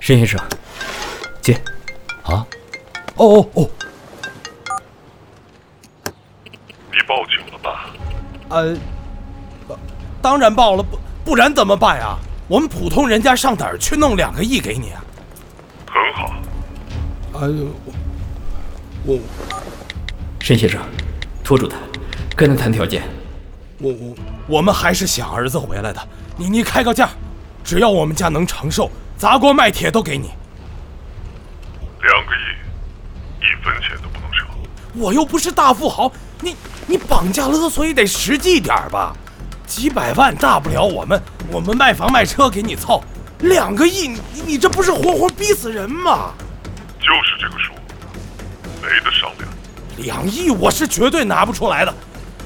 申先生，接。啊？哦哦哦，你报警了吧？呃，当然报了，不不然怎么办呀？我们普通人家上哪儿去弄两个亿给你啊？很好，哎呦，我申先生，拖住他，跟他谈条件。我我我们还是想儿子回来的。你你开个价，只要我们家能承受，砸锅卖铁都给你。两个亿，一分钱都不能少。我又不是大富豪，你你绑架勒索也得实际点吧？几百万大不了我们我们卖房卖车给你凑，两个亿你你这不是活活逼死人吗？就是这个数，没得商量。两亿我是绝对拿不出来的，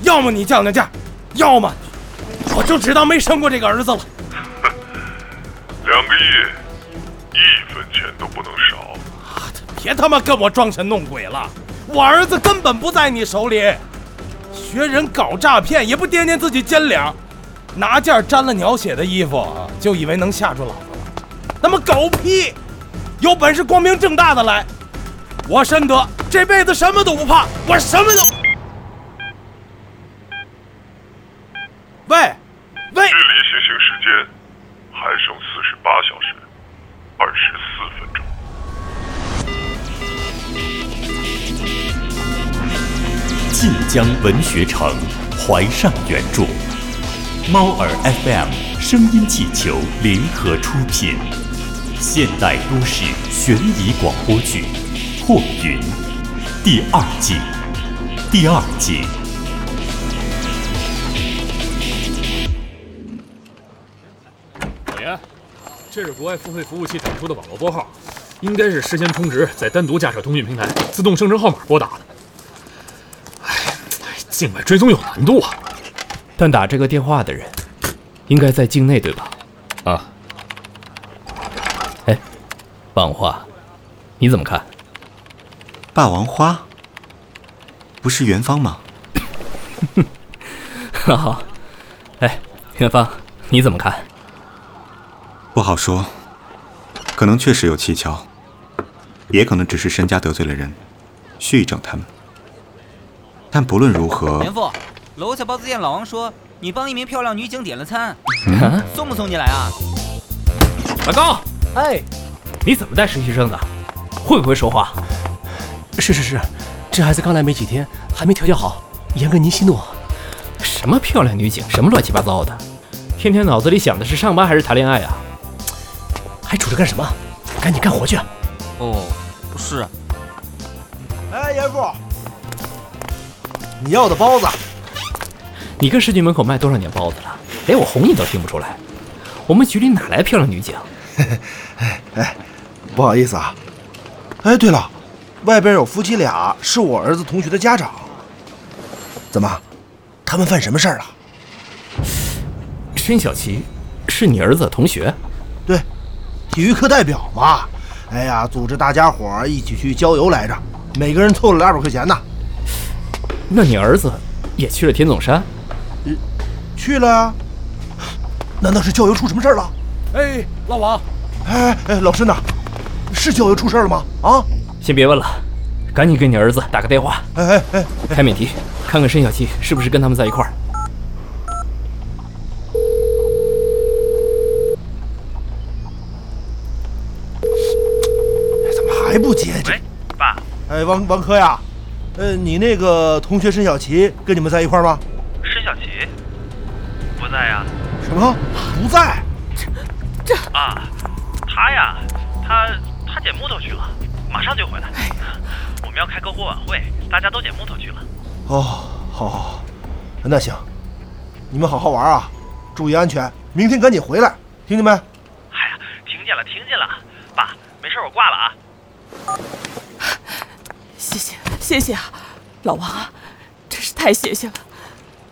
要么你降降价，要么我就只当没生过这个儿子了。两个亿，一分钱都不能少。别他妈跟我装神弄鬼了，我儿子根本不在你手里。学人搞诈骗也不掂掂自己斤两，拿件沾了鸟血的衣服就以为能吓住老子了，那么狗屁！有本事光明正大的来，我申德这辈子什么都不怕，我什么都。江文学城，怀上原著，猫耳 FM 声音气球联合出品，现代都市悬疑广播剧《破云》第二季，第二季。老严，这是国外付费服务器产出的网络拨号，应该是事先充值，再单独架设通讯平台，自动生成号码拨打的。哎，境外追踪有难度啊！但打这个电话的人，应该在境内对吧？啊，哎，霸王花，你怎么看？霸王花，不是元芳吗？哈哈，哎，元芳，你怎么看？不好说，可能确实有蹊跷，也可能只是身家得罪了人，蓄意整他们。但不论如何，严父，楼下包子店老王说你帮一名漂亮女警点了餐，啊，送不送你来啊？老高，哎，你怎么带实习生的？会不会说话？是是是，这孩子刚来没几天，还没调教好。严哥您息怒。什么漂亮女警，什么乱七八糟的，天天脑子里想的是上班还是谈恋爱啊？还杵着干什么？赶紧干活去！哦，不是，哎，严父，你要的包子，你跟市局门口卖多少年包子了？连我哄你都听不出来。我们局里哪来漂亮女警？哎哎不好意思啊。哎，对了，外边有夫妻俩，是我儿子同学的家长。怎么，他们犯什么事儿了？申小琪，是你儿子的同学？对，体育课代表嘛。哎呀，组织大家伙儿一起去郊游来着，每个人凑了两百块钱呢。那你儿子也去了天总山？去了啊？难道是郊游出什么事儿了？哎，老王，哎哎，老申呐，是郊游出事儿了吗？啊？先别问了，赶紧给你儿子打个电话，哎哎哎，开免提，看看申小琪是不是跟他们在一块儿。怎么还不接？这喂，爸，哎，王王珂呀，呃，你那个同学申小琪跟你们在一块儿吗？申小琪不在呀？什么？不在？这这啊，他呀，他他捡木头去了，马上就回来。我们要开篝火晚会，大家都捡木头去了。哦，好，好，好，那行，你们好好玩啊，注意安全，明天赶紧回来，听见没？哎呀，听见了，听见了，爸，没事，我挂了啊。谢谢啊，老王啊，真是太谢谢了，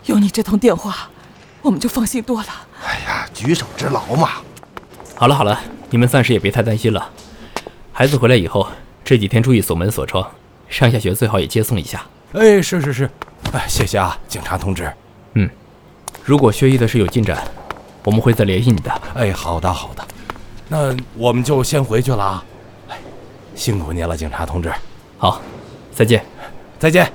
有你这通电话，我们就放心多了。哎呀，举手之劳嘛。好了好了，你们暂时也别太担心了。孩子回来以后，这几天注意锁门锁窗，上下学最好也接送一下。哎，是是是，哎，谢谢啊，警察同志。嗯如果学艺的事有进展，我们会再联系你的。哎，好的好的。那我们就先回去了啊！哎，辛苦您了，警察同志。好，再见，再见。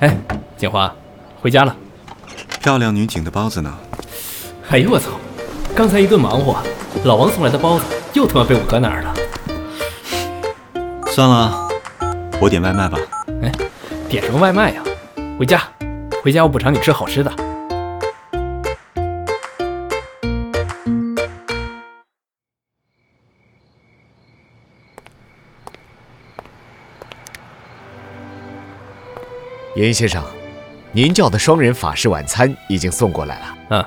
哎，锦华，回家了。漂亮女警的包子呢？哎呦我操！刚才一顿忙活，老王送来的包子又他妈被我搁哪儿了？算了，我点外卖吧。哎，点什么外卖呀？回家，回家我补偿你吃好吃的。严先生，您叫的双人法式晚餐已经送过来了。嗯，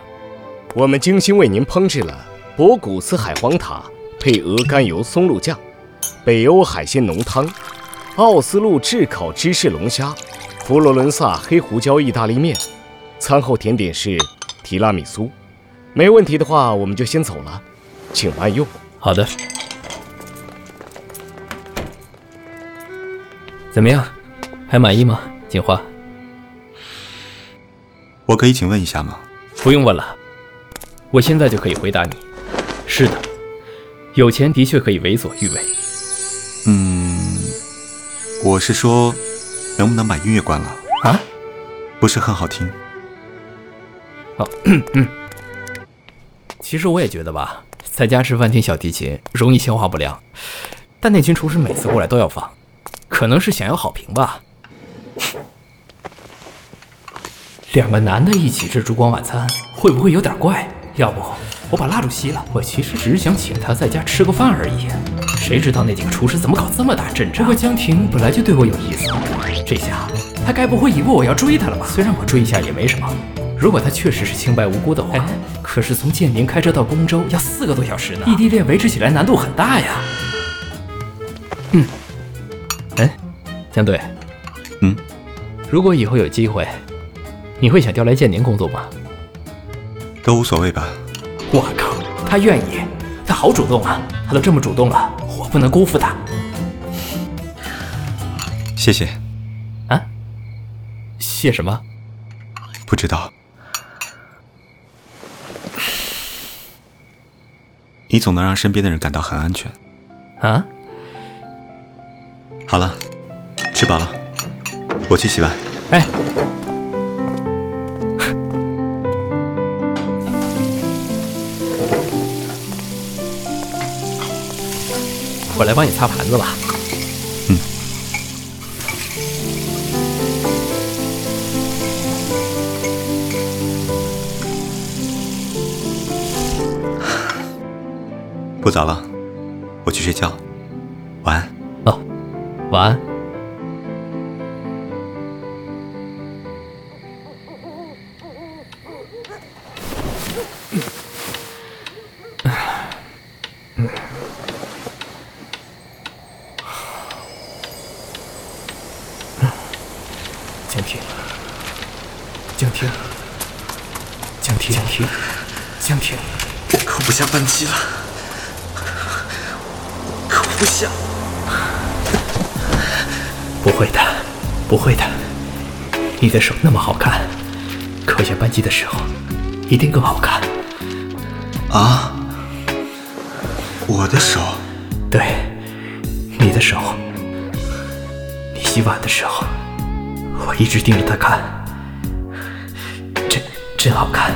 我们精心为您烹制了博古斯海皇塔配鹅肝油松露酱、北欧海鲜浓汤、奥斯陆炙烤芝士龙虾、佛罗伦萨黑胡椒意大利面。餐后甜点是提拉米苏。没问题的话，我们就先走了，请慢用。好的。怎么样，还满意吗？锦华，我可以请问一下吗？不用问了，我现在就可以回答你。是的，有钱的确可以为所欲为。嗯，我是说，能不能把音乐关了？啊？不是很好听。好，嗯。其实我也觉得吧，在家吃饭听小提琴容易消化不良，但那群厨师每次过来都要放，可能是想要好评吧。两个男的一起吃烛光晚餐，会不会有点怪？要不我把蜡烛熄了？我其实只是想请他在家吃个饭而已。谁知道那几个厨师怎么搞这么大阵仗？不过江婷本来就对我有意思，这下他该不会以为我要追他了吧？虽然我追一下也没什么，如果他确实是清白无辜的话，可是从建宁开车到公州要四个多小时呢，异地恋维持起来难度很大呀。嗯，哎，江队。嗯，如果以后有机会，你会想调来建宁工作吗？都无所谓吧。我靠，他愿意，他好主动啊！他都这么主动了，我不能辜负他。谢谢。啊？谢什么？不知道。你总能让身边的人感到很安全。啊？好了，吃饱了。我去洗碗。哎，我来帮你擦盘子吧。嗯。不早了，我去睡觉。晚安。哦，晚安。扳机了，可我不想。不会的，不会的，你的手那么好看，扣下扳机的时候一定更好看。啊？我的手？对，你的手。你洗碗的时候，我一直盯着它看，真真好看。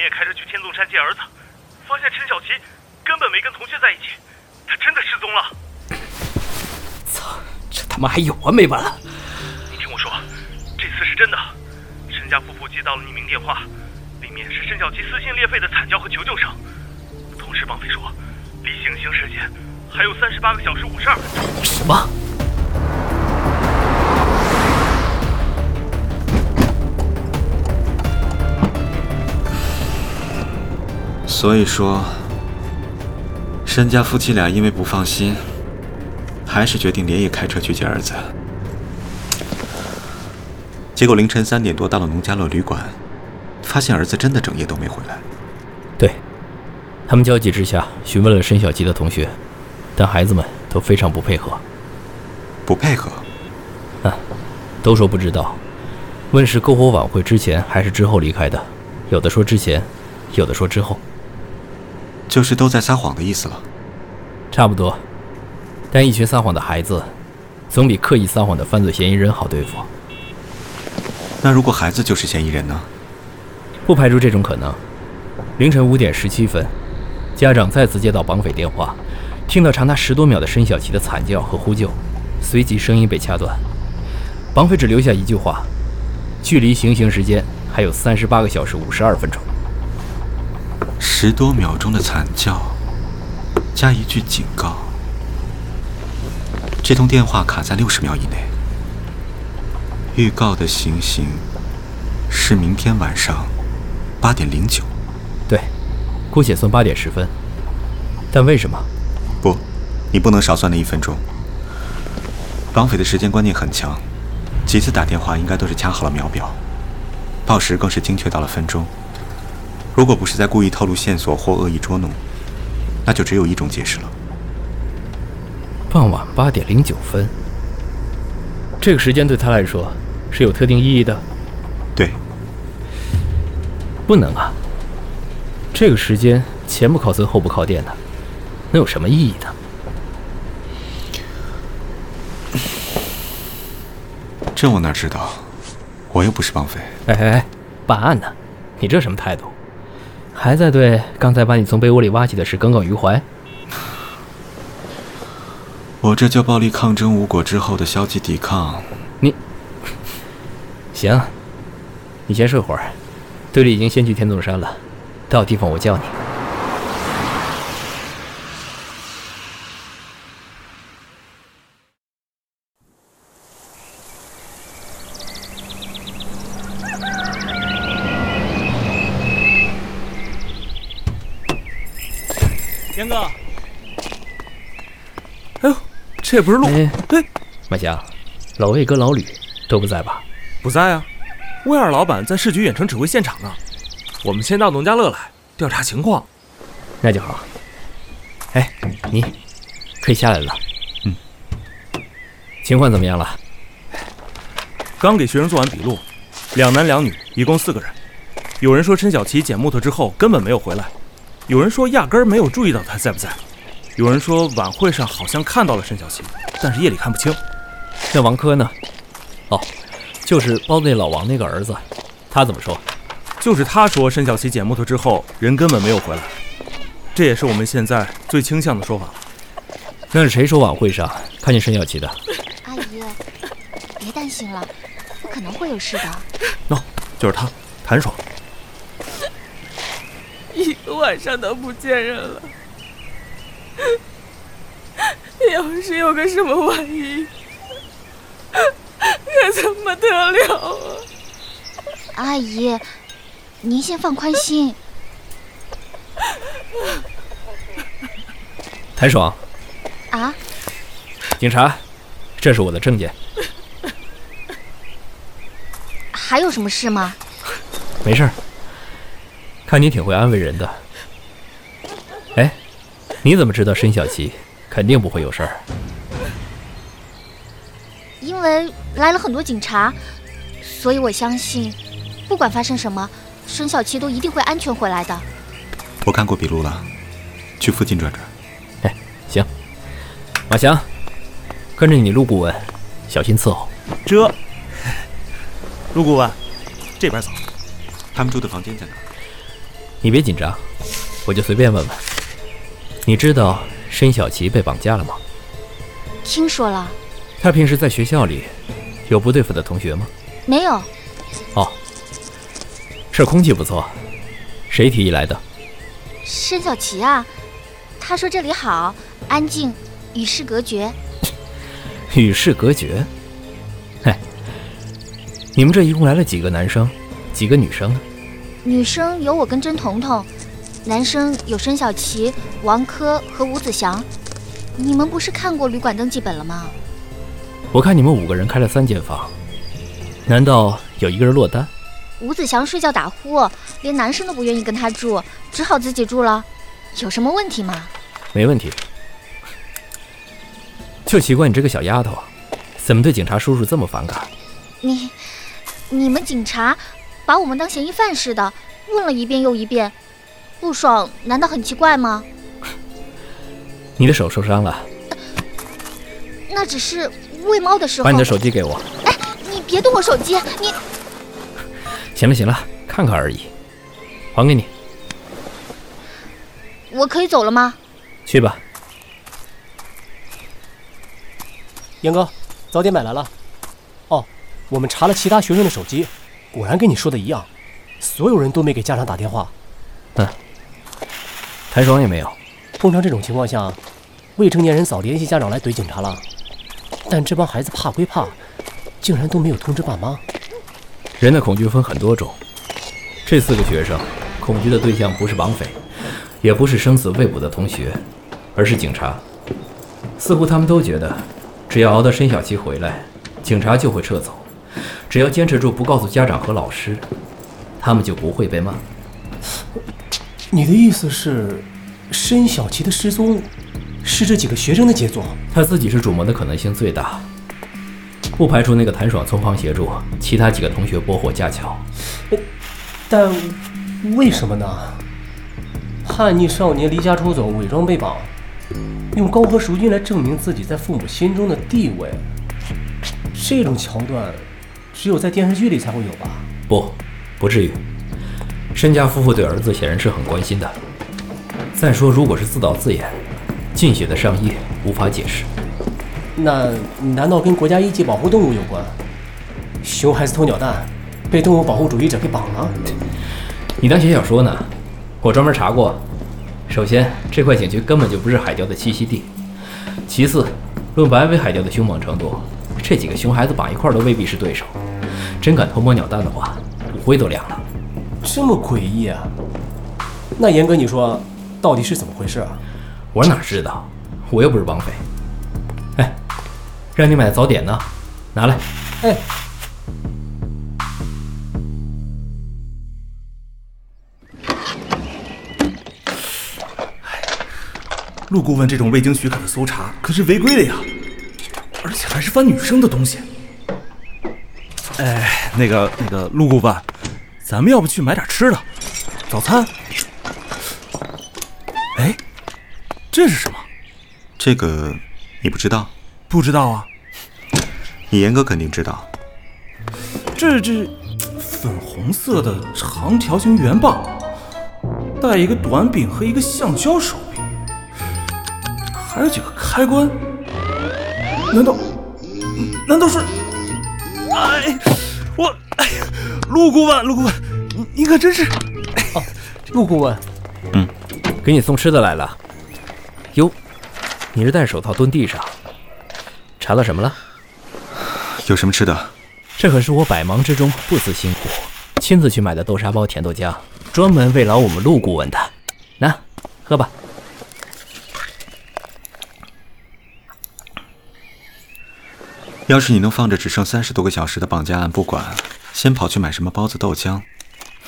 连夜开车去天纵山接儿子，发现陈小琪根本没跟同学在一起，他真的失踪了。操，这他妈还有完没完了？你听我说，这次是真的。陈家夫妇接到了匿名电话，里面是申小琪撕心裂肺的惨叫和求救声。同时，绑匪说，离行刑时间还有三十八个小时五十二分钟。什么？所以说，申家夫妻俩因为不放心，还是决定连夜开车去接儿子。结果凌晨三点多到了农家乐旅馆，发现儿子真的整夜都没回来。对，他们焦急之下询问了申小吉的同学，但孩子们都非常不配合。不配合？啊，都说不知道。问是篝火晚会之前还是之后离开的？有的说之前，有的说之后。就是都在撒谎的意思了。差不多。但一群撒谎的孩子，总比刻意撒谎的犯罪嫌疑人好对付。那如果孩子就是嫌疑人呢？不排除这种可能。凌晨五点十七分，家长再次接到绑匪电话，听到长达十多秒的申小琪的惨叫和呼救，随即声音被掐断。绑匪只留下一句话：“距离行刑时间还有三十八个小时五十二分钟。”十多秒钟的惨叫，加一句警告。这通电话卡在六十秒以内。预告的行刑是明天晚上八点零九。对，姑且算八点十分。但为什么？不，你不能少算那一分钟。绑匪的时间观念很强，几次打电话应该都是掐好了秒表，报时更是精确到了分钟。如果不是在故意透露线索或恶意捉弄，那就只有一种解释了。傍晚八点零九分，这个时间对他来说是有特定意义的。对，不能啊。这个时间前不靠村后不靠店的，能有什么意义呢？这我哪知道？我又不是绑匪。哎哎哎，办案呢？你这什么态度？还在对刚才把你从被窝里挖起的事耿耿于怀？我这叫暴力抗争无果之后的消极抵抗。你行，你先睡会儿。队里已经先去天纵山了，到地方我叫你。严哥，哎呦，这不是路？哎，马翔，老魏跟老吕都不在吧？不在啊，魏二老板在市局远程指挥现场呢。我们先到农家乐来调查情况。那就好。哎，你可以下来了。嗯。情况怎么样了？刚给学生做完笔录，两男两女，一共四个人。有人说陈小琪捡木头之后根本没有回来。有人说压根儿没有注意到他在不在，有人说晚会上好像看到了申小琪，但是夜里看不清。那王珂呢？哦，就是包子那老王那个儿子，他怎么说？就是他说申小琪捡木头之后人根本没有回来，这也是我们现在最倾向的说法。那是谁说晚会上看见申小琪的？阿姨，别担心了，不可能会有事的。喏，就是他，谭爽。晚上都不见人了，要是有个什么万一，可怎么得了啊？阿姨，您先放宽心。谭爽。啊？警察，这是我的证件。还有什么事吗？没事儿。看你挺会安慰人的，哎，你怎么知道申小琪肯定不会有事儿？因为来了很多警察，所以我相信，不管发生什么，申小琪都一定会安全回来的。我看过笔录了，去附近转转。哎，行。马翔，跟着你陆顾问，小心伺候。这，陆顾问，这边走。他们住的房间在哪？你别紧张，我就随便问问。你知道申小琪被绑架了吗？听说了。他平时在学校里有不对付的同学吗？没有。哦，这空气不错。谁提议来的？申小琪啊，他说这里好，安静，与世隔绝。与世隔绝？嘿，你们这一共来了几个男生，几个女生呢？女生有我跟甄彤彤，男生有申小琪、王珂和吴子祥。你们不是看过旅馆登记本了吗？我看你们五个人开了三间房，难道有一个人落单？吴子祥睡觉打呼，连男生都不愿意跟他住，只好自己住了。有什么问题吗？没问题。就奇怪你这个小丫头，怎么对警察叔叔这么反感？你、你们警察把我们当嫌疑犯似的，问了一遍又一遍，不爽难道很奇怪吗？你的手受伤了，那只是喂猫的时候。把你的手机给我。哎，你别动我手机，你。行了行了，看看而已，还给你。我可以走了吗？去吧。严哥，早点买来了。哦，我们查了其他学生的手机，果然跟你说的一样，所有人都没给家长打电话。嗯，谭爽也没有。通常这种情况下，未成年人早联系家长来怼警察了。但这帮孩子怕归怕，竟然都没有通知爸妈。人的恐惧分很多种，这四个学生恐惧的对象不是绑匪，也不是生死未卜的同学，而是警察。似乎他们都觉得，只要熬到申小琪回来，警察就会撤走；只要坚持住不告诉家长和老师，他们就不会被骂。你的意思是，申小琪的失踪是这几个学生的杰作？他自己是主谋的可能性最大，不排除那个谭爽从旁协助，其他几个同学拨火架桥。但为什么呢？叛逆少年离家出走，伪装被绑，用高和赎金来证明自己在父母心中的地位，这种桥段只有在电视剧里才会有吧？不，不至于。申家夫妇对儿子显然是很关心的。再说，如果是自导自演，进血的上衣无法解释。那难道跟国家一级保护动物有关？熊孩子偷鸟蛋，被动物保护主义者给绑了？你当写小说呢？我专门查过。首先，这块景区根本就不是海雕的栖息地；其次，论白尾海雕的凶猛程度，这几个熊孩子绑一块都未必是对手。真敢偷摸鸟蛋的话，骨灰都凉了。这么诡异啊！那严哥，你说到底是怎么回事啊？我哪知道？我又不是绑匪。哎，让你买的早点呢，拿来。哎。陆顾问这种未经许可的搜查可是违规的呀，而且还是翻女生的东西。哎，那个那个陆顾问，咱们要不去买点吃的？早餐？哎，这是什么？这个你不知道？不知道啊。你严哥肯定知道。这这粉红色的长条形圆棒，带一个短柄和一个橡胶手柄，还有几个开关。难道难道是？哎，我哎呀，陆顾问，陆顾问，你你可真是……哦，陆顾问，嗯，给你送吃的来了。哟，你是戴手套蹲地上，查到什么了？有什么吃的？这可是我百忙之中不辞辛苦，亲自去买的豆沙包甜豆浆，专门慰劳我们陆顾问的。来，喝吧。要是你能放着只剩三十多个小时的绑架案不管，先跑去买什么包子豆浆，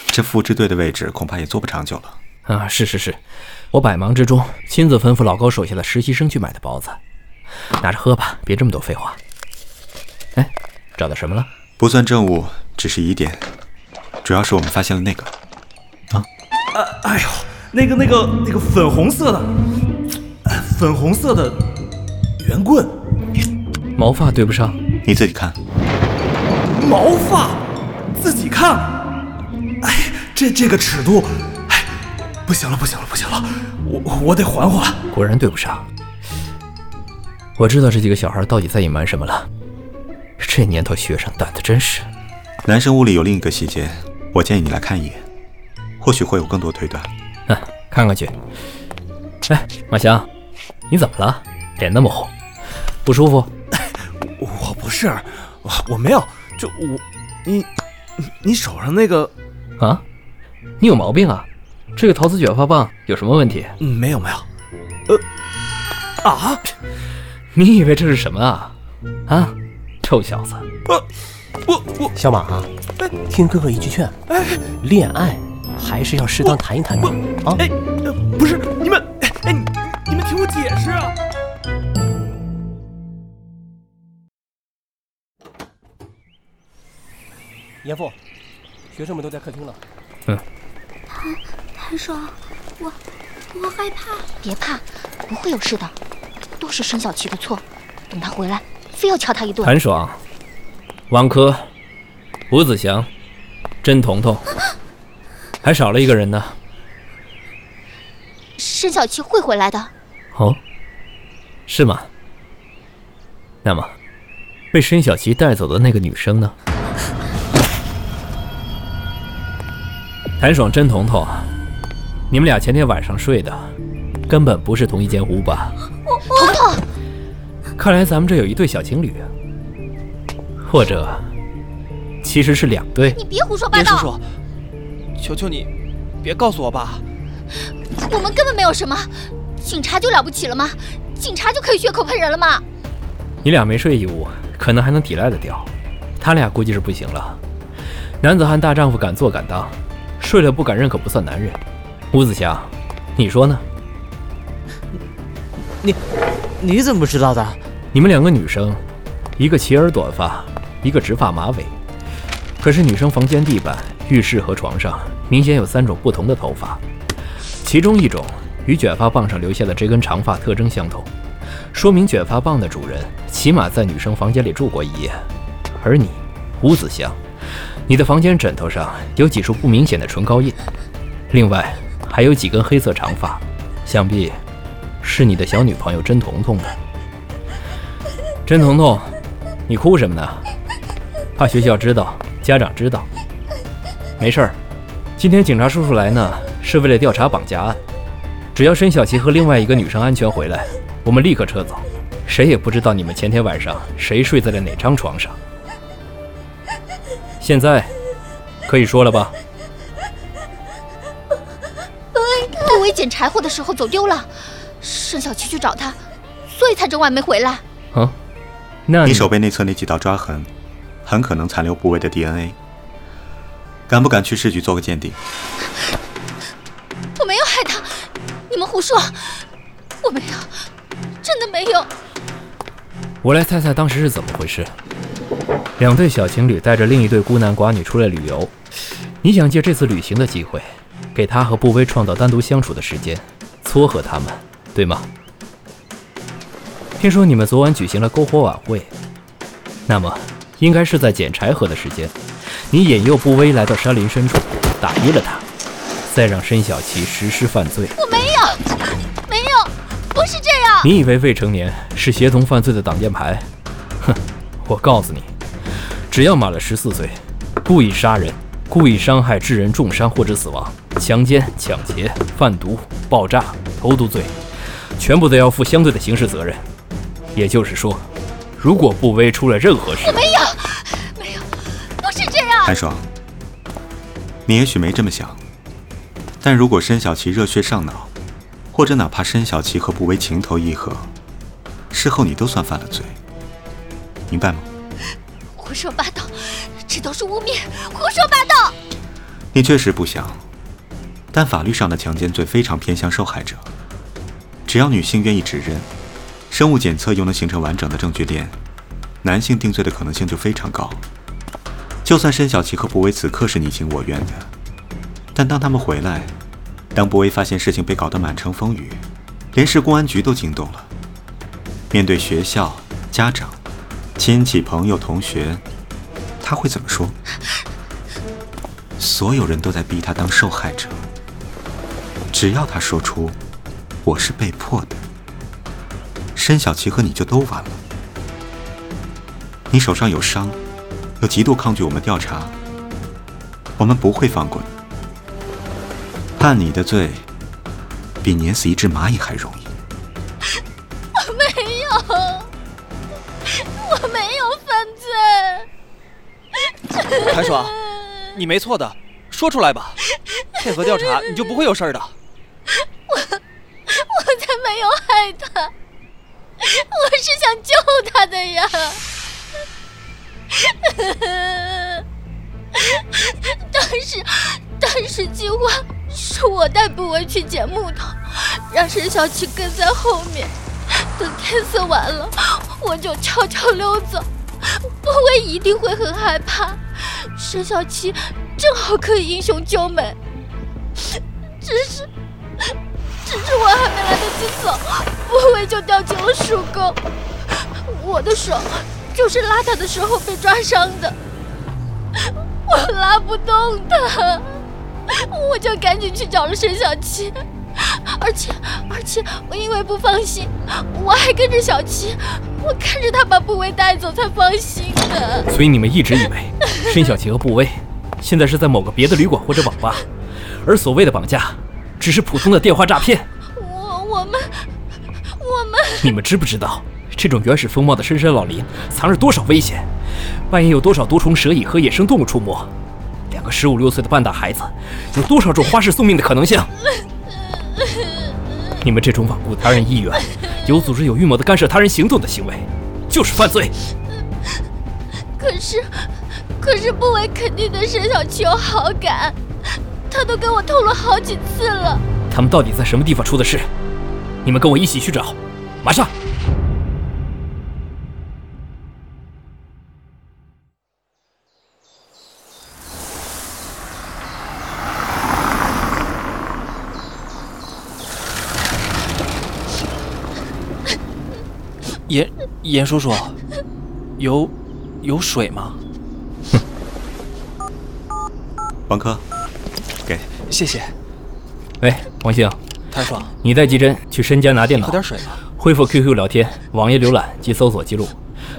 这副支队的位置恐怕也坐不长久了。啊，是是是，我百忙之中亲自吩咐老高手下的实习生去买的包子，拿着喝吧，别这么多废话。哎，找到什么了？不算证物，只是疑点，主要是我们发现了那个。啊？啊！哎呦，那个那个那个粉红色的，粉红色的圆棍。毛发对不上，你自己看。毛发，看。哎，这这个尺度，哎，不行了，不行了，不行了，我我得缓缓。果然对不上。我知道这几个小孩到底在隐瞒什么了。这年头学生胆子真是。男生屋里有另一个细节，我建议你来看一眼，或许会有更多推断。嗯，看看去。哎，马翔，你怎么了？脸那么红，不舒服？我不是，我我没有，就我，你，你手上那个，啊，你有毛病啊？这个陶瓷卷发棒有什么问题？嗯，没有没有。呃，啊，你以为这是什么啊？啊，臭小子！我，我我小马啊，听哥哥一句劝，恋爱还是要适当谈一谈的啊。哎，不是你们，哎，你你们听我解释啊！严父，学生们都在客厅了。嗯，谭谭爽，我我害怕。别怕，不会有事的，都是申小琪的错。等他回来，非要敲他一顿。谭爽、王珂、吴子祥、甄彤彤，还少了一个人呢。申小琪会回来的。哦，是吗？那么，被申小琪带走的那个女生呢？谭爽、甄彤彤，你们俩前天晚上睡的，根本不是同一间屋吧？彤彤，看来咱们这有一对小情侣，或者其实是两对。你别胡说八道！严叔叔，求求你，别告诉我爸。我们根本没有什么，警察就了不起了吗？警察就可以血口喷人了吗？你俩没睡一屋，可能还能抵赖得掉，他俩估计是不行了。男子汉大丈夫敢做敢当。睡了不敢认可不算男人，吴子祥，你说呢？你你怎么知道的？你们两个女生，一个齐耳短发，一个直发马尾。可是女生房间地板、浴室和床上明显有三种不同的头发，其中一种与卷发棒上留下的这根长发特征相同，说明卷发棒的主人起码在女生房间里住过一夜。而你，吴子祥。你的房间枕头上有几处不明显的唇膏印，另外还有几根黑色长发，想必是你的小女朋友甄彤彤的。甄彤彤，你哭什么呢？怕学校知道，家长知道？没事儿，今天警察叔叔来呢，是为了调查绑架案。只要申小琪和另外一个女生安全回来，我们立刻撤走。谁也不知道你们前天晚上谁睡在了哪张床上。现在可以说了吧？杜威捡柴火的时候走丢了，沈小七去找他，所以才整晚没回来。啊？那你手背内侧那几道抓痕，很可能残留部位的 DNA。敢不敢去市局做个鉴定？我没有害他，你们胡说！我没有，真的没有。我来猜猜当时是怎么回事。两对小情侣带着另一对孤男寡女出来旅游，你想借这次旅行的机会，给他和布威创造单独相处的时间，撮合他们，对吗？听说你们昨晚举行了篝火晚会，那么应该是在捡柴禾的时间，你引诱布威来到山林深处，打晕了他，再让申小琪实施犯罪。我没有，没有，不是这样。你以为未成年是协同犯罪的挡箭牌？哼，我告诉你。只要满了十四岁，故意杀人、故意伤害致人重伤或者死亡、强奸、抢劫、贩毒、爆炸、投毒罪，全部都要负相对的刑事责任。也就是说，如果步威出了任何事，我没有，没有，不是这样。韩爽，你也许没这么想，但如果申小琪热血上脑，或者哪怕申小琪和步威情投意合，事后你都算犯了罪，明白吗？胡说八道，这都是污蔑！胡说八道！你确实不想，但法律上的强奸罪非常偏向受害者。只要女性愿意指认，生物检测又能形成完整的证据链，男性定罪的可能性就非常高。就算申小琪和博威此刻是你情我愿的，但当他们回来，当博威发现事情被搞得满城风雨，连市公安局都惊动了，面对学校、家长。亲戚、朋友、同学，他会怎么说？所有人都在逼他当受害者。只要他说出“我是被迫的”，申小琪和你就都完了。你手上有伤，又极度抗拒我们调查，我们不会放过你。判你的罪，比碾死一只蚂蚁还容易。罪，谭爽，你没错的，说出来吧，配合调查，你就不会有事的。我，我才没有害他，我是想救他的呀。当时，当时计划是我带不为去捡木头，让沈小七跟在后面，等天色晚了，我就悄悄溜走。不为一定会很害怕，沈小七正好可以英雄救美。只是，只是我还没来得及走，不为就掉进了树沟，我的手就是拉他的时候被抓伤的。我拉不动他，我就赶紧去找了沈小七，而且而且我因为不放心，我还跟着小七，我看着他把布威带走才放心的。所以你们一直以为申小琪和布威现在是在某个别的旅馆或者网吧，而所谓的绑架只是普通的电话诈骗。我我们我们，你们知不知道这种原始风貌的深山老林藏着多少危险？半夜有多少毒虫蛇蚁和野生动物出没？两个十五六岁的半大孩子，有多少种花式送命的可能性？你们这种罔顾他人意愿、有组织有预谋的干涉他人行动的行为，就是犯罪。可是，可是不为肯定对沈小秋有好感，他都跟我透露好几次了。他们到底在什么地方出的事？你们跟我一起去找，马上！严严叔叔，有有水吗？王珂，给，谢谢。喂，王兴，太爽，你带季真去申家拿电脑，喝点水吧。恢复 QQ 聊天、网页浏览及搜索记录，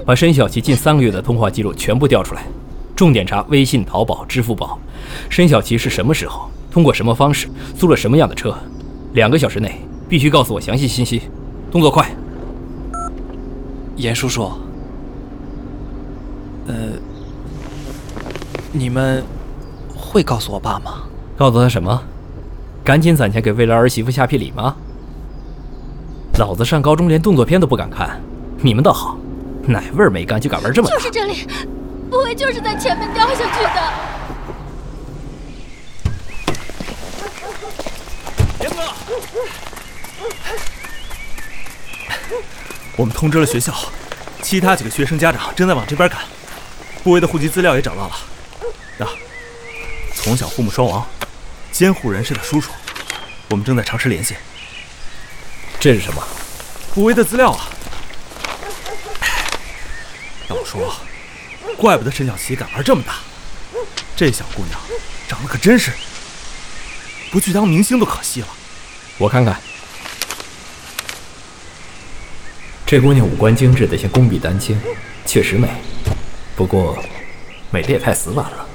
把申小琪近三个月的通话记录全部调出来，重点查微信、淘宝、支付宝。申小琪是什么时候、通过什么方式租了什么样的车？两个小时内必须告诉我详细信息，动作快。严叔叔，呃，你们会告诉我爸吗？告诉他什么？赶紧攒钱给未来儿媳妇下聘礼吗？老子上高中连动作片都不敢看，你们倒好，奶味儿没干就敢玩这么大。就是这里，不会就是在前面掉下去的。严哥，我们通知了学校，其他几个学生家长正在往这边赶。布威的户籍资料也找到了。那，从小父母双亡，监护人是他叔叔，我们正在尝试联系。这是什么？布威的资料啊！要我说，怪不得陈小琪敢玩这么大。这小姑娘长得可真是，不去当明星都可惜了。我看看，这姑娘五官精致的像工笔丹青，确实美。不过，美的也太死板了，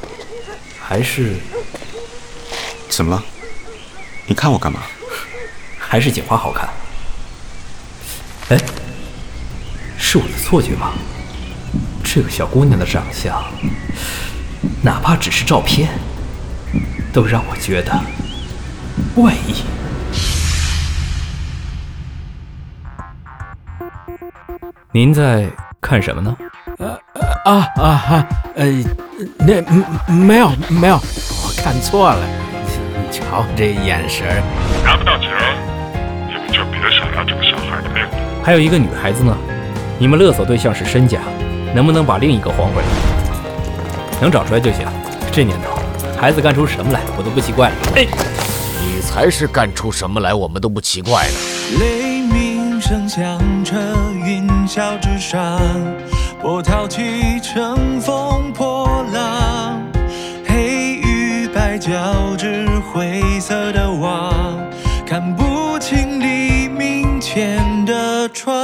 还是……怎么了？你看我干嘛？还是锦花好看。哎，是我的错觉吗？这个小姑娘的长相，哪怕只是照片，都让我觉得怪异。您在看什么呢？啊啊哈，呃，那没有没有，我看错了。你瞧这眼神拿不到钱，你们就别想要这个小孩的命了。还有一个女孩子呢，你们勒索对象是身家，能不能把另一个还回来？能找出来就行。这年头，孩子干出什么来，我都不奇怪了。哎，你才是干出什么来，我们都不奇怪呢。雷鸣声响彻云霄之上，波涛起，乘风破浪，黑与白交织，灰色的网，看不清黎明前的窗，